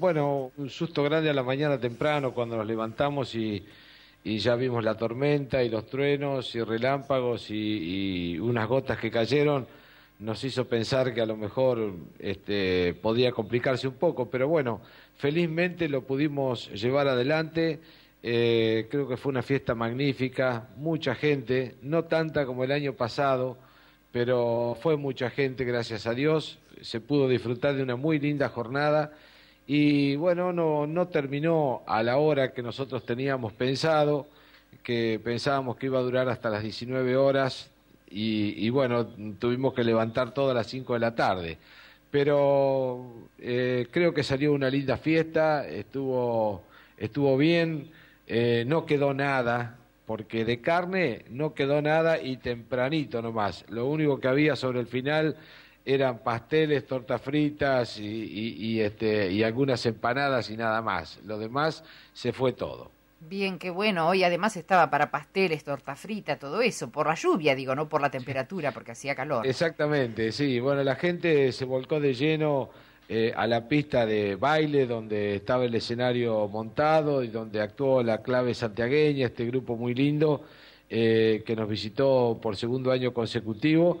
bueno, un susto grande a la mañana temprano cuando nos levantamos y, ya vimos la tormenta y los truenos y relámpagos y, unas gotas que cayeron nos hizo pensar que a lo mejor este, podía complicarse un poco, pero bueno, felizmente lo pudimos llevar adelante. Eh, creo que fue una fiesta magnífica, mucha gente, no tanta como el año pasado, pero fue mucha gente, gracias a Dios. Se pudo disfrutar de una muy linda jornada y bueno, no, no terminó a la hora que nosotros teníamos pensado, que pensábamos que iba a durar hasta las 19 horas y, bueno, tuvimos que levantar todas las 5 de la tarde. Pero eh, creo que salió una linda fiesta, estuvo, estuvo bien, eh, no quedó nada, porque de carne no quedó nada y tempranito nomás. Lo único que había sobre el final eran pasteles, tortas fritas y, y, este, y algunas empanadas y nada más. Lo demás se fue todo. Bien, qué bueno. Hoy además estaba para pasteles, torta frita, todo eso, por la lluvia, digo, no por la temperatura, porque hacía calor. Exactamente, sí. Bueno, la gente se volcó de lleno eh, a la pista de baile donde estaba el escenario montado y donde actuó la clave santiagueña, este grupo muy lindo eh, que nos visitó por segundo año consecutivo.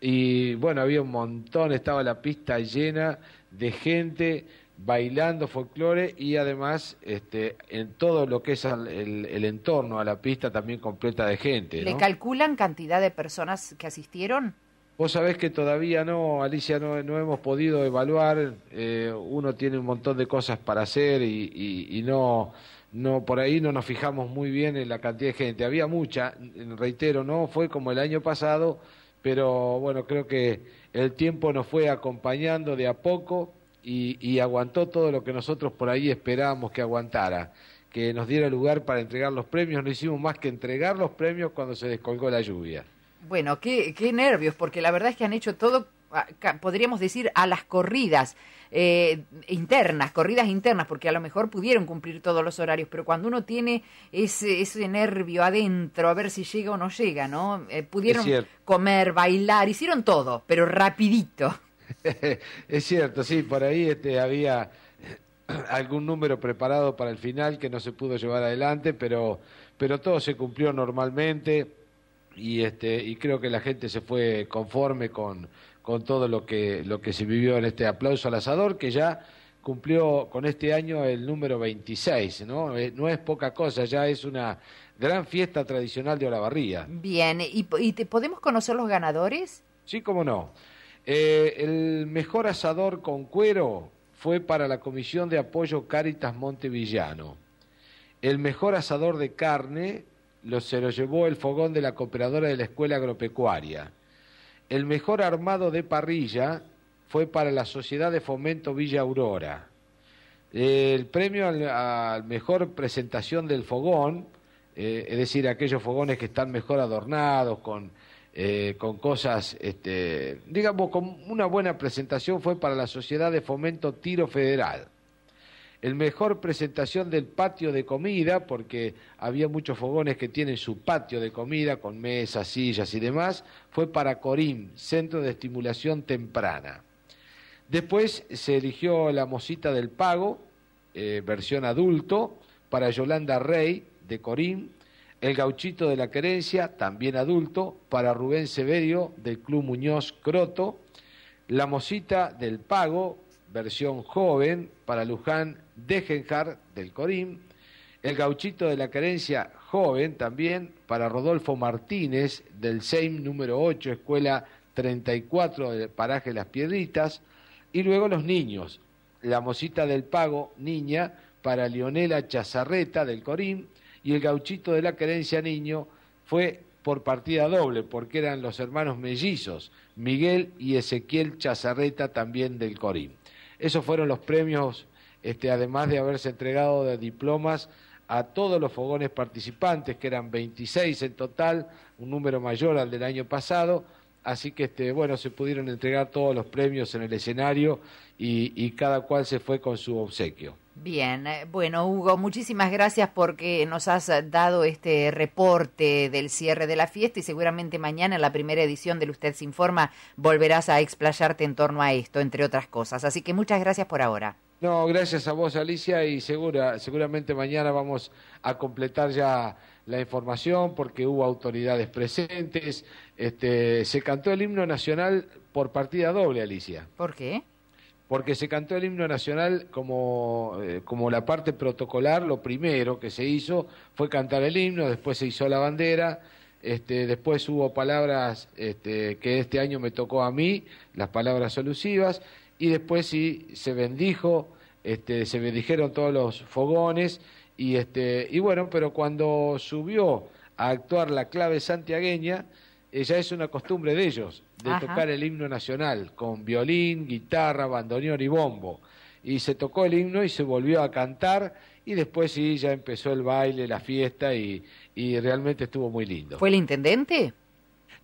Y bueno, había un montón, estaba la pista llena de gente bailando folclore y además este, en todo lo que es el, entorno a la pista también completa de gente. ¿Le calculan cantidad de personas que asistieron? Vos sabés que todavía no, Alicia, no, no hemos podido evaluar. Eh, uno tiene un montón de cosas para hacer y, y, no, no, por ahí no nos fijamos muy bien en la cantidad de gente. Había mucha, reitero, no fue como el año pasado, pero bueno, creo que el tiempo nos fue acompañando de a poco y, y aguantó todo lo que nosotros por ahí esperábamos que aguantara que nos diera lugar para entregar los premios. No hicimos más que entregar los premios cuando se descolgó la lluvia. Bueno, qué, qué nervios, porque la verdad es que han hecho todo, podríamos decir, a las corridas eh, internas, corridas internas, porque a lo mejor pudieron cumplir todos los horarios, pero cuando uno tiene ese, ese nervio adentro, a ver si llega o no llega, ¿no? Eh, pudieron comer, bailar, hicieron todo, pero rapidito. es cierto, sí, por ahí este, había algún número preparado para el final que no se pudo llevar adelante, pero, pero todo se cumplió normalmente y este y creo que la gente se fue conforme con, con todo lo que lo que se vivió en este aplauso al asador que ya cumplió con este año el número 26, ¿no? Eh, no es poca cosa, ya es una gran fiesta tradicional de Olavarría. Bien, ¿y, y te, podemos conocer los ganadores? Sí, cómo no. Eh, el mejor asador con cuero fue para la Comisión de Apoyo Cáritas Montevillano. El mejor asador de carne lo, se lo llevó el fogón de la cooperadora de la Escuela Agropecuaria. El mejor armado de parrilla fue para la Sociedad de Fomento Villa Aurora. El premio a la mejor presentación del fogón, eh, es decir, aquellos fogones que están mejor adornados, con, eh, con cosas, este, digamos, con una buena presentación, fue para la Sociedad de Fomento Tiro Federal el mejor presentación del patio de comida, porque había muchos fogones que tienen su patio de comida con mesas, sillas y demás, fue para Corim, Centro de Estimulación Temprana. Después se eligió la Mosita del Pago, eh, versión adulto, para Yolanda Rey, de Corim, el Gauchito de la Querencia, también adulto, para Rubén Severio, del Club Muñoz Croto, la Mosita del Pago, versión joven, para Luján Degenjar del Corim, el gauchito de la carencia joven también para Rodolfo Martínez del SEIM número 8, escuela 34 del paraje Las Piedritas, y luego los niños, la mosita del pago niña para Leonela Chazarreta del Corim, y el gauchito de la querencia niño fue por partida doble, porque eran los hermanos mellizos, Miguel y Ezequiel Chazarreta también del Corim. Esos fueron los premios este, además de haberse entregado de diplomas a todos los fogones participantes, que eran 26 en total, un número mayor al del año pasado, así que este, bueno, se pudieron entregar todos los premios en el escenario y, cada cual se fue con su obsequio. Bien, eh, bueno Hugo, muchísimas gracias porque nos has dado este reporte del cierre de la fiesta y seguramente mañana en la primera edición del Usted se informa volverás a explayarte en torno a esto, entre otras cosas. Así que muchas gracias por ahora. No, gracias a vos, Alicia, y segura, seguramente mañana vamos a completar ya la información porque hubo autoridades presentes. Este, se cantó el himno nacional por partida doble, Alicia. ¿Por qué? Porque se cantó el himno nacional como, eh, como la parte protocolar, lo primero que se hizo fue cantar el himno, después se hizo la bandera, este, después hubo palabras este, que este año me tocó a mí, las palabras alusivas, y después sí se bendijo, este, se bendijeron todos los fogones y este y bueno, pero cuando subió a actuar la clave santiagueña, ya es una costumbre de ellos de tocar el himno nacional con violín, guitarra, bandoneón y bombo. Y se tocó el himno y se volvió a cantar y después sí ya empezó el baile, la fiesta y, y realmente estuvo muy lindo. ¿Fue el intendente?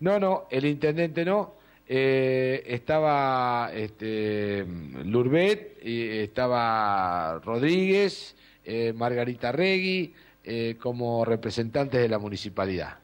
No, no, el intendente no eh, estaba este, Lurbet, y estaba Rodríguez, eh, Margarita Regui, eh, como representantes de la municipalidad.